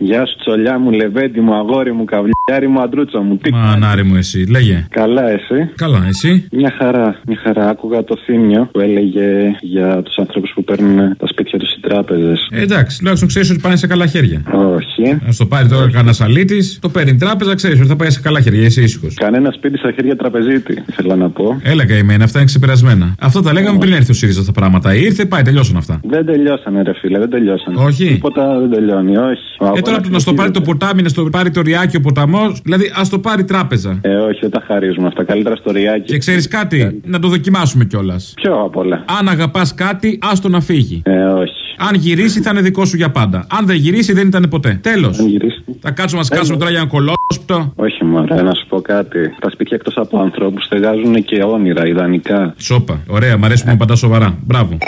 Γεια σου, τσολιά μου, λεβέντι μου, αγόρι μου, καβλιάρι μου, αντρούτσα μου. Τι Μα ανάρι μου εσύ, λέγε. Καλά, εσύ; Καλά, εσύ; Μια χαρά, μια χαρά. Άκουγα το θύμιο που έλεγε για τους ανθρώπους που παίρνουν τα σπίτια τους οι τράπεζες. Ε, εντάξει, τουλάχιστον ξέρεις ότι πάνε σε καλά χέρια. Όχι. Α το πάρει τώρα κανένα αλήτη, το παίρνει η τράπεζα, ξέρεις ότι θα πάει σε καλά χέρια, είσαι ήσυχος. Κανένα σπίτι στα χέρια τραπεζίτη, ήθελα να πω. Έλα καημένα, αυτά είναι ξεπερασμένα. Αυτό τα λέγαμε πριν έρθει ο ΣΥΡΙΖΑ τα πράγματα. Ήρθε, πάει, τελειώσαν αυτά. Δεν τελειώσανε, ρε φίλε, δεν τελειώσανε. Όχι. Τίποτα δεν τελειώνει, όχι. Ε, τώρα που να στο πάρει το ποτάμι, να στο πάρει το ριάκι ο ποταμός, δηλαδή ας το πάρει τράπεζα. Ε, όχι, δεν τα χαρίζουμε αυτά. Καλύτερα στο ριάκι. Και ξέρεις κάτι, να το δοκιμάσουμε κιόλας. Ποιο απ' όλα. Αν αγαπάς κάτι, άστο να φύγει. Ε, όχι. Αν γυρίσει, θα είναι δικό σου για πάντα. Αν δεν γυρίσει, δεν ήταν ποτέ. Τέλος. Αν γυρίσει. Θα κάτσουμε να σκάσουμε τώρα για ένα κολόσπτο. Όχι, μωρέ, να σου πω κάτι. Τα σπίτια εκτός από ανθρώπους στεγάζουν και όνειρα, ιδανικά. Σόπα. Ωραία, μ' αρέσει που μου πατάς σοβαρά. Μπράβο.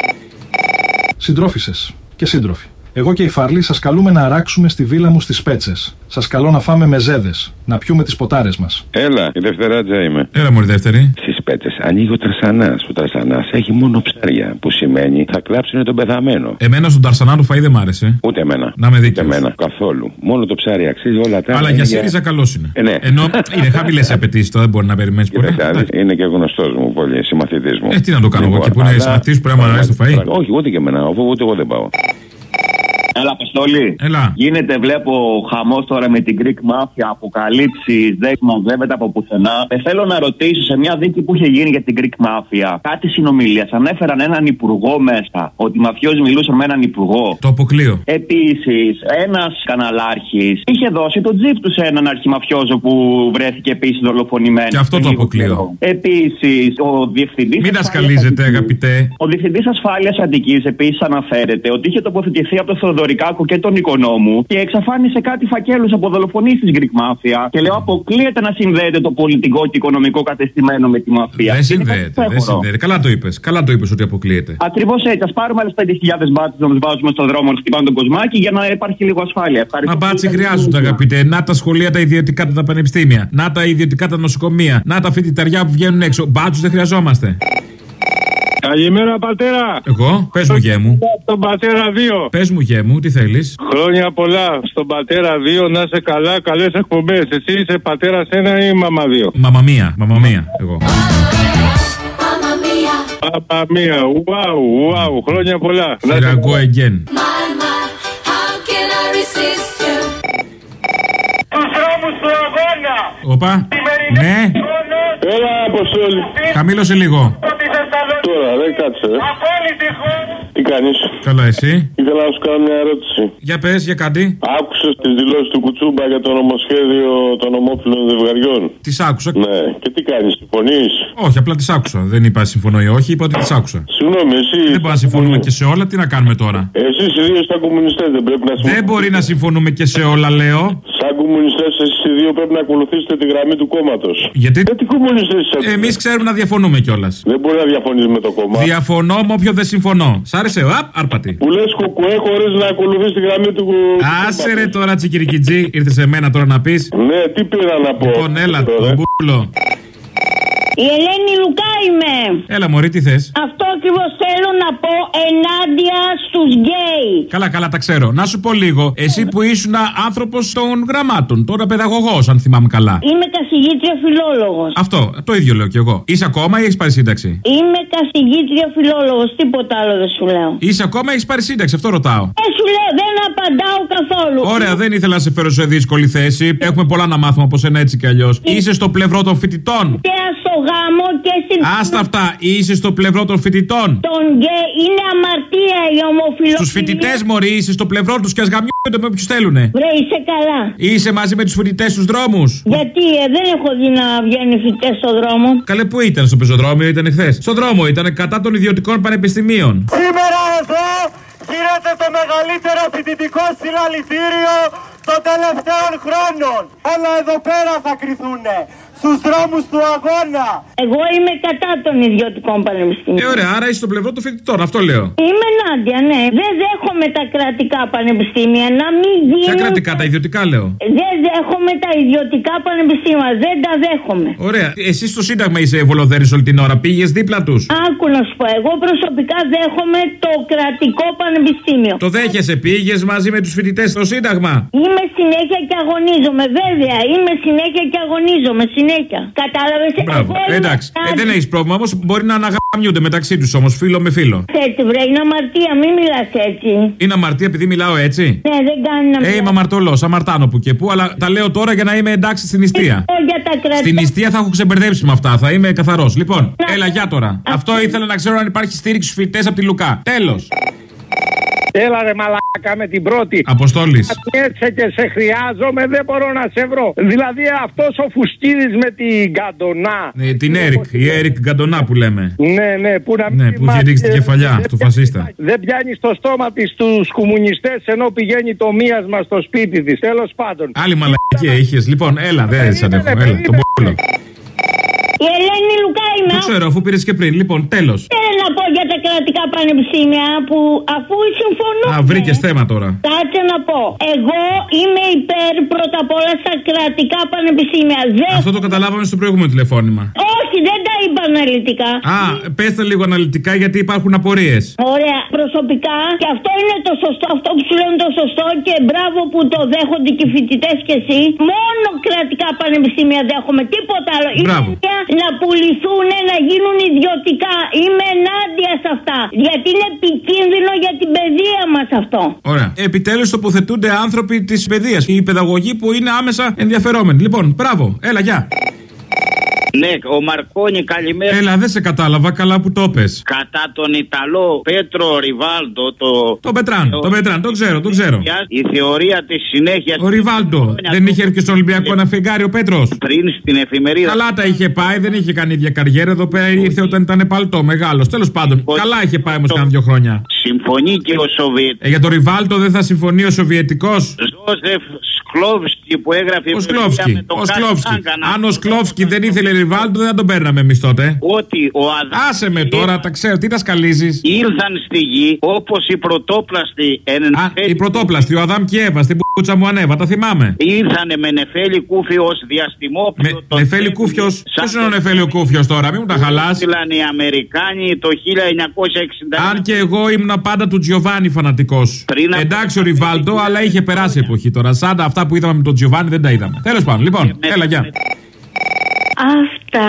Συντρόφισσες και σύντροφοι. Εγώ και η Φαρλή σας καλούμε να αράξουμε στη βίλα μου στις Πέτσες. Σας καλώ να φάμε μεζέδε, να πιούμε τις ποτάρες μας. Έλα, η Δευτεράτζα είμαι. Έλα, μωρή δεύτερη. Στι πέτσε ανοίγει ο τρασανάς. Ο τρασανάς έχει μόνο ψάρια, που σημαίνει θα κλάψουν τον πεθαμένο. Εμένα στον Ταρσανά του φαΐ δεν μ' άρεσε. Ούτε εμένα. Να με Ούτε δίκαιος. εμένα. Καθόλου. Μόνο το ψάρι αξίζει όλα τα Αλλά άλλα για είναι ΣΥΡΙΖΑ καλός είναι. Ε, ναι. Ενώ είναι χαμηλές οι απαιτήσεις, τώρα δεν μπορεί να περιμένεις πολύ. Κοίταξε, Εντάξει. είναι και γνωστός μου πολύ, συμμαθητής μου. Ε, τι να το κάνω εγώ, Λοιπόν, και που είναι αλλά- συμμαθητής, πρέπει να μ' αρέσει το φαΐ. Όχι, ούτε και εμένα, αφού ούτε εγώ δεν πάω. Έλα, Αποστολή. Έλα. Γίνεται, βλέπω, χαμός τώρα με την Greek Mafia, αποκαλύψεις, δεν μαζεύεται από πουθενά. Ε, θέλω να ρωτήσω σε μια δίκη που είχε γίνει για την Greek Mafia, κάτι συνομιλίας. Ανέφεραν έναν υπουργό μέσα, ότι οι μαφιόζοι μιλούσαν με έναν υπουργό. Το αποκλείω. Επίσης, ένας καναλάρχης είχε δώσει το τζιπ του σε έναν αρχιμαφιόζο που βρέθηκε επίσης δολοφονημένο. Και αυτό το αποκλείω. Επίσης, ο διευθυντής. Μην ασκαλίζετε, αγαπητέ. Ο Διευθυντής Ασφάλειας Αττική επίσης αναφέρεται ότι είχε τοποθετηθεί από τον Θεοδωρικάκο και τον Οικονόμου και εξαφάνισε κάτι φακέλους από δολοφονίες της Greek Mafia. Και λέω, αποκλείεται να συνδέεται το πολιτικό και οικονομικό κατεστημένο με τη μαφία. Δεν συνδέεται, δεν συνδέεται. Καλά το είπες. Καλά το είπες ότι αποκλείεται. Ακριβώς έτσι. Α πάρουμε άλλες 5.000 μπάτσε να τους βάζουμε στον δρόμο να χτυπάνε τον κοσμάκι για να υπάρχει λίγο ασφάλεια. Ευχαριστώ. Μα μπάτσι χρειάζονται, αγαπητέ. Να τα σχολεία τα ιδιωτικά τα πανεπιστήμια. Να τα ιδιωτικά τα νοσοκομεία. Να τα φοιτηταριά που βγαίνουν έξω. Μπάτσου δεν χρειαζόμαστε. Καλημέρα πατέρα. Εγώ, πες μου γέ μου. Στον πατέρα 2. Πες μου γέ μου, τι θέλεις; Χρόνια πολλά. Στον πατέρα 2 να είσαι καλά, καλές εκπομπές. Εσύ είσαι πατέρα 1 ή μαμά 2. Μαμαμία, μαμαμία, εγώ. Παπα μία. Ουάου, ουάου. Χρόνια πολλά. Να Here I είσαι go again. Τους δρόμους του αγώνα. Όπα. Ναι, Έλα, Αποστόλη. χαμήλωσε λίγο. Τώρα, δεν κάτσε. Απόλυτη Τι κάνεις; Καλά, εσύ; Ήθελα να σου κάνω μια ερώτηση. Για πες, για κάτι. Άκουσες τις δηλώσεις του Κουτσούμπα για το νομοσχέδιο των ομόφυλων ζευγαριών; Τις άκουσα. Ναι, και τι κάνεις, συμφωνείς; Όχι, απλά τις άκουσα. Δεν είπα συμφωνώ ή όχι, είπα ότι τις άκουσα. Συγγνώμη, εσύ. Δεν μπορούμε να συμφωνούμε και σε όλα, τι να κάνουμε τώρα; Εσεί οι δύο στα κομμουνιστές δεν πρέπει να συμφωνείτε. Δεν μπορεί να συμφωνούμε και σε όλα, λέω. Σαν κομμουνιστές, εσείς οι δύο πρέπει να ακολουθήσετε τη γραμμή του κόμματος. Γιατί Γιατί κομμουνιστές είσαστε. εμείς ξέρουμε να διαφωνούμε κιόλας. Δεν μπορεί να διαφωνείς με το κόμμα. Διαφωνώ με όποιον δεν συμφωνώ. Σ' άρεσε, απ, άρπατη. Που λες κουκουέ χωρίς να ακολουθείς τη γραμμή του Άσε ρε τώρα, τσικυρικιτζή, ήρθες σε μένα τώρα να πεις. Ναι, τι πήρα να πω. Λοιπόν, έλα, Τώρα. τον κούλο. Η Ελένη Λουκά είμαι. Έλα, Μωρή, τι θες; Αυτό ακριβώς θέλω να πω ενάντια στου γκέι. Καλά, καλά, τα ξέρω. Να σου πω λίγο. Εσύ που ήσουν άνθρωπος των γραμμάτων, τώρα παιδαγωγός, αν θυμάμαι καλά. Είμαι καθηγήτρια φιλόλογος. Αυτό, το ίδιο λέω κι εγώ. Είσαι ακόμα ή έχεις πάρει σύνταξη; Είμαι καθηγήτρια φιλόλογος. Τίποτα άλλο δεν σου λέω. Είσαι ακόμα ή έχεις πάρει σύνταξη, αυτό ρωτάω. Δεν σου λέω, δεν απαντάω καθόλου. Ωραία, δεν ήθελα να σε φέρω σε δύσκολη θέση. Έχουμε πολλά να μάθουμε από σένα έτσι κι αλλιώς. Είσαι στο πλευρό των φοιτητών. Και στο γάμο και στην. Άστα αυτά, είσαι στο πλευρό των φοιτητών. Τον γκέι είναι αμαρτία η ομοφιλοφιλία. Στους φοιτητές, Μωρή, είσαι στο πλευρό τους και ας γαμιούνται με όποιους θέλουνε. Βρε, είσαι καλά. Είσαι μαζί με τους φοιτητές στους δρόμους. Γιατί ε, δεν έχω δει να βγαίνουν οι φοιτητές στον δρόμο. Καλέ, πού ήταν στο πεζοδρόμιο, ήταν χθε. Στο δρόμο ήταν κατά των ιδιωτικών πανεπιστημίων. Σήμερα εδώ γίνεται το μεγαλύτερο φοιτητικό συλλαλητήριο των τελευταίων χρόνων. Αλλά εδώ πέρα θα κρυθούνε. Στους δρόμους του αγώνα. Εγώ είμαι κατά των ιδιωτικών πανεπιστήμιων. Ε, ωραία, άρα είσαι στο πλευρό των φοιτητών, αυτό λέω. Είμαι ενάντια, ναι. Δεν δέχομαι τα κρατικά πανεπιστήμια να μην Ποια γίνουν. κρατικά, τα ιδιωτικά λέω; Δεν δέχομαι τα ιδιωτικά πανεπιστήμια. Δεν τα δέχομαι. Ωραία. Εσύ στο Σύνταγμα είσαι βολοδέρης όλη την ώρα. Πήγες δίπλα τους; Άκου να σου πω, εγώ προσωπικά δέχομαι το κρατικό πανεπιστήμιο. Το δέχεσαι, πήγες μαζί με τους φοιτητές στο Σύνταγμα; Είμαι συνέχεια και αγωνίζομαι, βέβαια. Είμαι συνέχεια και αγωνίζομαι, συνέχεια. Κατάλαβες. Μπράβο. Εντάξει. Ε, δεν έχεις πρόβλημα όμως. Μπορεί να αναγαμιούνται μεταξύ τους όμως, φίλο με φίλο. Έτσι, βρε, είναι αμαρτία, μην μιλάς έτσι. Είναι αμαρτία επειδή μιλάω έτσι; Ναι, δεν κάνει να Ε, μιλάς. είμαι αμαρτωλός, αμαρτάνω που και που, αλλά τα λέω τώρα για να είμαι εντάξει στην νηστεία. Εγώ για τα κρατικά. Στην νηστεία θα έχω ξεμπερδέψει με αυτά, θα είμαι καθαρός. Λοιπόν, Να- έλα για τώρα. Αυτό ήθελα να ξέρω αν υπάρχει στήριξη στους φοιτητές από τη Λουκά. Τέλος. Έλα ρε μαλάκα με την πρώτη. Αποστόλης. Έτσι και σε χρειάζομαι, δεν μπορώ να σε βρω. Δηλαδή αυτός ο Φουσκίδης με την Καντονά. Ε, την Έρικ, η Έρικ Γκαντονά που λέμε. Ναι, ναι, που να μην Ναι, που είχε θυμάται- ρίξει την κεφαλιά δεν του πιάνει- φασίστα. Δεν πιάνει στο στόμα της τους κομμουνιστές ενώ πηγαίνει το μίασμα στο σπίτι της. Τέλος πάντων. Άλλη μαλακία είχες. Λοιπόν, έλα, δεν σε αντέχω. Έλα, τον πόλο. Η Ελένη Λουκά είμαι. Το ξέρω, αφού πήρες και πριν. Λοιπόν, τέλος. Κρατικά πανεπιστήμια που αφού συμφωνώ. Α, βρήκες θέμα τώρα. Κάτσε να πω. Εγώ είμαι υπέρ πρώτα απ' όλα στα κρατικά πανεπιστήμια. Δεν... Αυτό το καταλάβαμε στο προηγούμενο τηλεφώνημα. Όχι, δεν τα είπα αναλυτικά. Α, πέστε λίγο αναλυτικά γιατί υπάρχουν απορίες. Ωραία. Προσωπικά και αυτό είναι το σωστό. Αυτό που σου λένε το σωστό και μπράβο που το δέχονται και οι φοιτητές και εσύ. Μόνο κρατικά πανεπιστήμια δέχομαι. Τίποτα άλλο. Μπράβο. Είναι να πουληθούν, να γίνουν ιδιωτικά. Είμαι ενάντια σε αυτά. Γιατί είναι επικίνδυνο για την παιδεία μας αυτό. Ωραία. Επιτέλους τοποθετούνται άνθρωποι της παιδείας. Οι παιδαγωγοί που είναι άμεσα ενδιαφερόμενοι. Λοιπόν, μπράβο. Έλα, γεια. Ναι, ο Μαρκόνι, καλημέρα. Έλα, δεν σε κατάλαβα καλά που το πες. Κατά τον Ιταλό Πέτρο Ριβάλντο, το. Το Πετράν, το Πετράν, το ξέρω, το ξέρω. Η θεωρία της συνέχειας. Ο Ριβάλντο. Δεν είχε έρθει και στο Ολυμπιακό ένα φεγγάρι ο Πέτρος. Πριν στην εφημερίδα. Καλά τα είχε πάει, δεν είχε κάνει ίδια καριέρα. Εδώ πέρα ήρθε όταν ήταν παλτό, μεγάλος. Τέλος πάντων, καλά είχε πάει όμως κάνα δύο χρόνια. Συμφωνεί και ο Σοβιετ. Ε, για το Ριβάλτο δεν θα συμφωνεί ο Σοβιετικός; Ζώσεφ Σκλόβσκι που έγραφε. Ο Σκλόφσκι. Ο Σκλόφσκι. Αν ο Σκλόφσκι δεν ήθελε Ριβάλτο, δεν θα τον παίρναμε εμείς τότε. Ότι ο Αδάμ. Άσε με τώρα, τα ξέρω, τι τα σκαλίζεις. Ήρθαν στη γη όπως οι πρωτόπλαστοι. Α, η πρωτόπλαστη, ο Αδάμ και η Εύα, στην πουτσα μου ανέβα, τα θυμάμαι. Ήρθανε με νεφέλη κούφι ως διαστημόπλο. Με, νεφέλη κούφιο. Ποιος είναι ο νεφέλη κούφιος τώρα, μην μου τα χαλάς. Στείλαν οι Αμερικάνοι το 1960. Αν και εγώ ήμουν πάντα του Τζιοβάνι φανατικός. Εντάξει ο Ριβάλτο, αλλά είχε περάσει εποχή τώρα. Σαν αυτά που είδαμε με τον Τζιοβάνι δεν τα είδαμε. Τέλος πάντων, λοιπόν, έλα, γεια. Αυτά.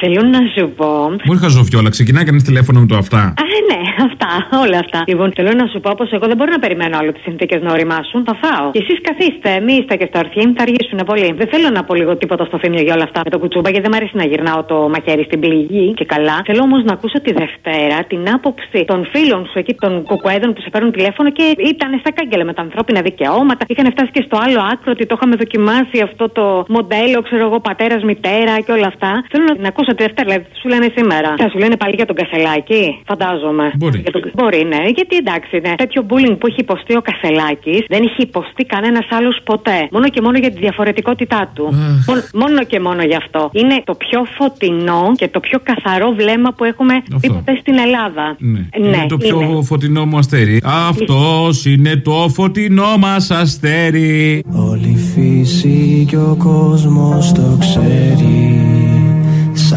Θέλω να σου πω. Μου είχα ζωφιόλα, ξεκινάει κανείς τηλέφωνο με το αυτά. Α, ναι, αυτά, όλα αυτά. Λοιπόν, θέλω να σου πω πω εγώ δεν μπορώ να περιμένω άλλο τις συνθήκες να οριμάσουν. Θα φάω. Και εσείς καθίστε, μη είστε και στο αρχήν, θα αργήσουν πολύ. Δεν θέλω να πω λίγο τίποτα στο θύμιο για όλα αυτά με το κουτσούμπα, γιατί δεν μου αρέσει να γυρνάω το μαχαίρι στην πληγή και καλά. Θέλω όμως να ακούσω τη Δευτέρα την άποψη των φίλων σου εκεί, των κουκουέδων που σε παίρνουν τηλέφωνο και ήταν στα κάγκελα με τα ανθρώπινα δικαιώματα. Είχαν φτάσει και στο άλλο άκρο ότι το είχαμε δοκιμάσει αυτό το μοντέλο, ξέρω εγώ, πατέρας, μητέρα και όλα αυτά. Θέλω να, να ακούσω τη Δευτέρα, δηλαδή τι σου λένε σήμερα. Θα σου λένε πάλι για τον Κασελάκη, φαντάζομαι. Μπορεί. Για τον... Μπορεί, ναι, γιατί εντάξει, ναι. Τέτοιο bullying που έχει υποστεί ο Κασελάκης δεν έχει υποστεί κανένας άλλος ποτέ. Μόνο και μόνο για τη διαφορετικότητά του. Μόνο, μόνο και μόνο γι' αυτό. Είναι το πιο φωτεινό και το πιο καθαρό βλέμμα που έχουμε δει ποτέ στην Ελλάδα. Ναι. είναι το πιο είναι. φωτεινό μου αστέρι. Αυτός είναι το φωτεινό μας αστέρι. Όλη η φύση και ο κόσμος το ξέρει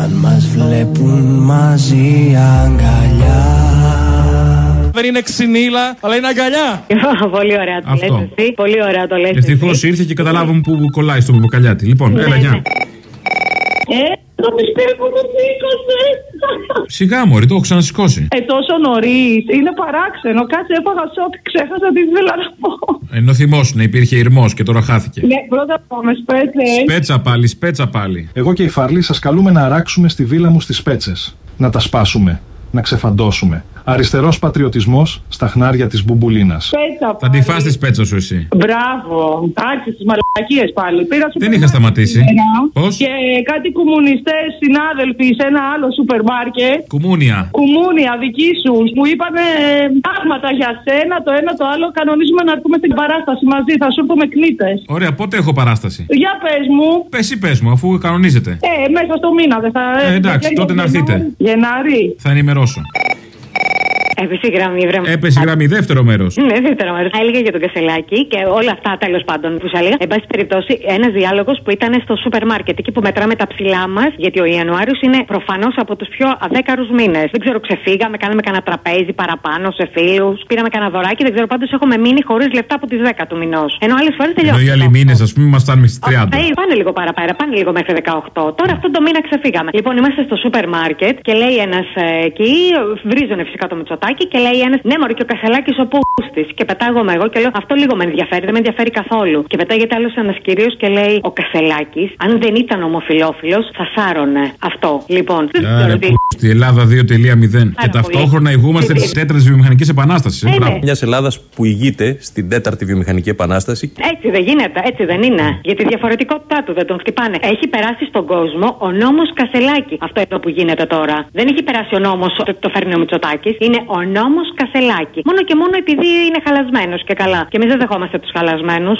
Σαν μας βλέπουν μαζί αγκαλιά Δεν είναι ξυνήλα, αλλά είναι αγκαλιά. Πολύ ωραία το Αυτό. λες εσύ. Πολύ ωραία το λες Ευτυχώς εσύ. ήρθε και καταλάβαμε που κολλάει στο μπουκαλιάτι. Λοιπόν, Ναι, έλα, γεια. Ε, το πιστεύω το σήκωσε. Σιγά μου, το έχω ξανασηκώσει. Ε, τόσο νωρίς. Είναι παράξενο. Κάτσε, έπαγα ό,τι ξέχασα τι ήθελα να πω. Ενώ θυμόσουν, υπήρχε ηρμός και τώρα χάθηκε. Ναι, πρώτα πάμε σπέτσες. Σπέτσα πάλι, σπέτσα πάλι. Εγώ και η Φαρλή σας καλούμε να αράξουμε στη βίλα μου στις πέτσε. Να τα σπάσουμε, να ξεφαντώσουμε. Αριστερός πατριωτισμός στα χνάρια της Μπουμπουλίνας. Πέτσα Θα τη φας τη πέτσα σου εσύ. Μπράβο. Άρχισε τις μαλακίες πάλι. Πήρα σου Δεν είχα σταματήσει. Πώς; Και κάτι κομμουνιστές συνάδελφοι σε ένα άλλο σούπερ μάρκετ. Κουμούνια. Κουμούνια δική σου που είπαν πράγματα για σένα, το ένα το άλλο. Κανονίζουμε να έρθουμε στην παράσταση μαζί. Θα σου έρθουμε κνήτες. Ωραία, πότε έχω παράσταση; Για πες μου. Πες ή πες μου, αφού κανονίζετε. Ε, μέσα στο μήνα δεν θα. Ε, εντάξει, τότε να έρθετε. Γενάρη. Θα ενημερώσω. Έπεσε η γραμμή, βρε. Έπεσε η γραμμή, δεύτερο μέρος. Ναι, δεύτερο μέρος. Έλεγα για τον Κασελάκη και όλα αυτά τέλος πάντων που σα έλεγα. Εν πάση περιπτώσει, ένας διάλογος που ήταν στο σούπερ μάρκετ, εκεί που μετράμε τα ψηλά μας, γιατί ο Ιανουάριος είναι προφανώς από τους πιο αδέκαρους μήνες. Δεν ξέρω, ξεφύγαμε, κάναμε κανένα τραπέζι παραπάνω σε φίλους, πήραμε κανένα δωράκι, δεν ξέρω πάντως έχουμε μείνει χωρίς λεφτά από τις 10 του μηνός. Ενώ άλλες φορές Ενώ τελειώσαμε. οι άλλοι μήνες, ας πούμε, μα φτάνουμε στι 30. Ε, πάνε λίγο παραπέρα, πάνε λίγο μέχρι 18. Τώρα αυτό το μήνα ξεφύγαμε. Λοιπόν, είμαστε στο σούπερ μάρκετ και λέει ένας εκεί, βρίζωνε φυσικά το μυτσοτάκι και λέει ένας, ναι, Μωρή και ο Κασελάκης ο πούστης. Και πετάγομαι εγώ και λέω, Αυτό λίγο με ενδιαφέρει, δεν με ενδιαφέρει καθόλου. Και πετάγεται άλλος ένας κύριος και λέει, Ο Κασελάκης, αν δεν ήταν ομοφυλόφιλος, θα σάρωνε. Αυτό. Λοιπόν, δεν ξέρω Άρα, τι. που στη Ελλάδα 2.0. Και ταυτόχρονα ηγούμαστε τη τέταρτη βιομηχανικής επανάστασης. Ε, ναι. Μιας Ελλάδας που ηγείται στην τέταρτη βιομηχανική επανάσταση. Έτσι δεν γίνεται, έτσι δεν είναι. Για τη διαφορετικότητά του δεν τον χτυπάνε. Έχει περάσει στον κόσμο ο νόμος Κασελάκη. Αυτό εδώ που γίνεται τώρα. Δεν έχει περάσει ο νόμος, το, το φέρνει ο Μητσοτάκης. Είναι ο νόμος Κασελάκη. Μόνο και μόνο επειδή είναι χαλασμένος και καλά. Και εμείς δεν δεχόμαστε τους χαλασμένους.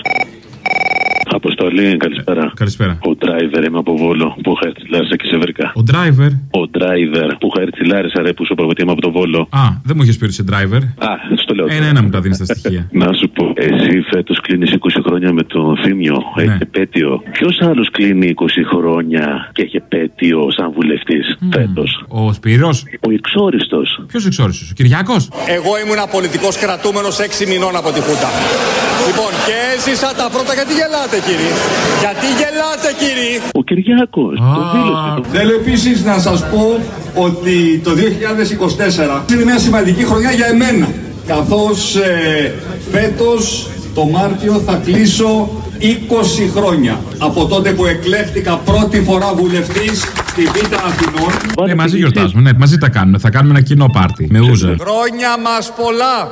Αποστολή, καλησπέρα. Καλησπέρα. Ο driver είμαι από Βόλο που είχα έρθει στη Λάρισα και σε βρήκα. Ο driver; Ο driver που είχα έρθει στη Λάρισα, ρε, που σου προβετεί είμαι από το Βόλο. Α, δεν μου είχες πει ότι είσαι driver. Α, στο λέω. Ένα-ένα μου τα δίνεις τα στοιχεία. Να σου πω, εσύ φέτος κλείνεις 20 χρόνια με το Θήμιο. Ναι. Έχει επέτειο. Ποιος άλλος κλείνει 20 χρόνια και έχει επέτειο σαν βουλευτής φέτος; Ο Σπύρος; Ο εξόριστο. Ποιος εξόριστο, ο Κυριάκος; Εγώ ήμουν πολιτικό κρατούμενος 6 μηνών από τη Χούτα. Λοιπόν, και έζησα τα πρώτα. Γιατί γελάτε, κύριε; Γιατί γελάτε, κύριε; Ο Κυριάκος. Το δήλωσε. Θέλω επίσης να σας πω ότι το 2024 είναι μια σημαντική χρονιά για εμένα. Καθώς ε, φέτος το Μάρτιο θα κλείσω 20 χρόνια από τότε που εκλέχτηκα πρώτη φορά βουλευτής στη Β' Αθηνών. Ναι, μαζί γιορτάζουμε. Ναι, μαζί τα κάνουμε. Θα κάνουμε ένα κοινό πάρτι. Με ούζα. Χρόνια μας πολλά!